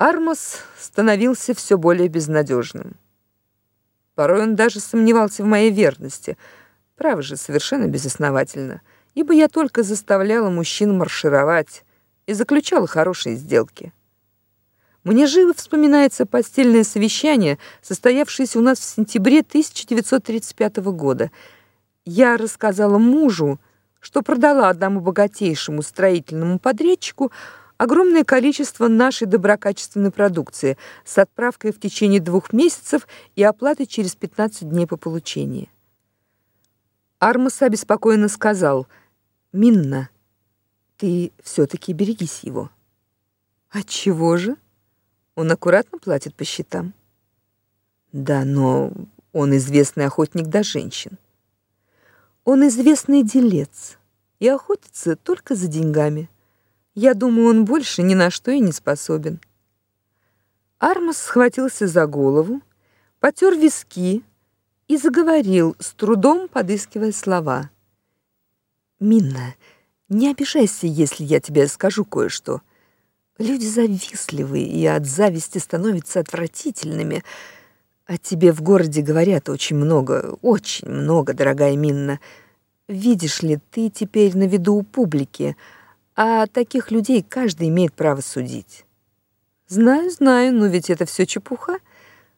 Армос становился все более безнадежным. Порой он даже сомневался в моей верности. Право же, совершенно безосновательно, ибо я только заставляла мужчин маршировать и заключала хорошие сделки. Мне живо вспоминается постельное совещание, состоявшееся у нас в сентябре 1935 года. Я рассказала мужу, что продала одному богатейшему строительному подрядчику огромное количество нашей доброкачественной продукции с отправкой в течение двух месяцев и оплатой через 15 дней по получении. Армас обеспокоенно сказал: "Минна, ты все таки берегись его". "От чего же? Он аккуратно платит по счетам". "Да, но он известный охотник до женщин. Он известный делец и охотится только за деньгами". Я думаю, он больше ни на что и не способен. Армас схватился за голову, потер виски и заговорил, с трудом подыскивая слова. Минна, не обижайся, если я тебе скажу кое-что. Люди завистливые и от зависти становятся отвратительными. О тебе в городе говорят очень много, очень много, дорогая Минна. Видишь ли, ты теперь на виду у публики, а таких людей каждый имеет право судить. Знаю, знаю, но ведь это все чепуха.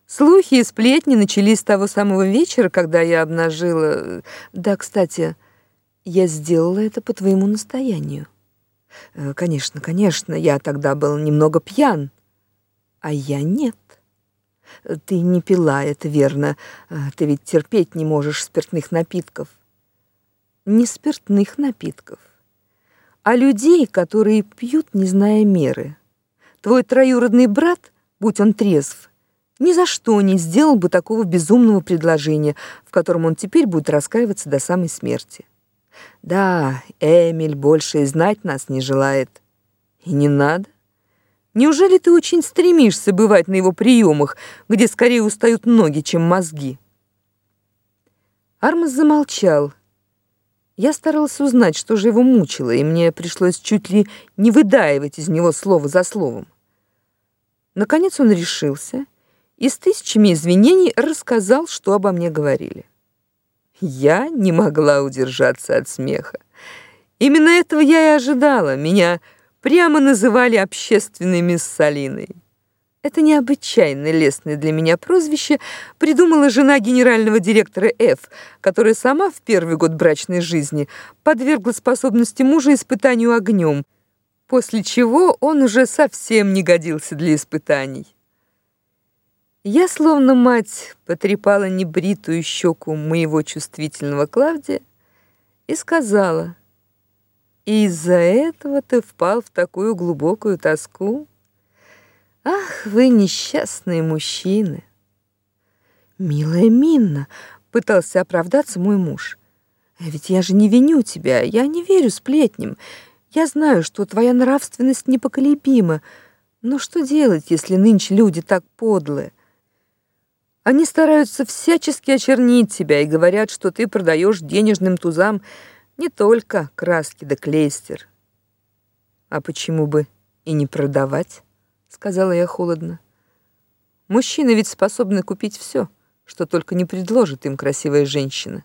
Слухи и сплетни начались с того самого вечера, когда я обнажила... Да, кстати, я сделала это по твоему настоянию. Э, конечно, конечно, я тогда был немного пьян, а я нет. Ты не пила, это верно. Э, ты ведь терпеть не можешь спиртных напитков. Не спиртных напитков а людей, которые пьют, не зная меры. Твой троюродный брат, будь он трезв, ни за что не сделал бы такого безумного предложения, в котором он теперь будет раскаиваться до самой смерти. Да, Эмиль больше и знать нас не желает. И не надо. Неужели ты очень стремишься бывать на его приемах, где скорее устают ноги, чем мозги? Армас замолчал я старалась узнать, что же его мучило, и мне пришлось чуть ли не выдаивать из него слово за словом. Наконец он решился и с тысячами извинений рассказал, что обо мне говорили. Я не могла удержаться от смеха. Именно этого я и ожидала. Меня прямо называли общественной мисс Салиной. Это необычайно лестное для меня прозвище придумала жена генерального директора Ф, которая сама в первый год брачной жизни подвергла способности мужа испытанию огнем, после чего он уже совсем не годился для испытаний. Я, словно мать, потрепала небритую щеку моего чувствительного Клавдия и сказала: "Из-за этого ты впал в такую глубокую тоску?" Ах, вы несчастные мужчины. Милая Минна, пытался оправдаться мой муж. А ведь я же не виню тебя, я не верю сплетням. Я знаю, что твоя нравственность непоколебима. Но что делать, если нынче люди так подлые? Они стараются всячески очернить тебя и говорят, что ты продаешь денежным тузам не только краски да клейстер. А почему бы и не продавать? Сказала я холодно. Мужчины ведь способны купить все, что только не предложит им красивая женщина.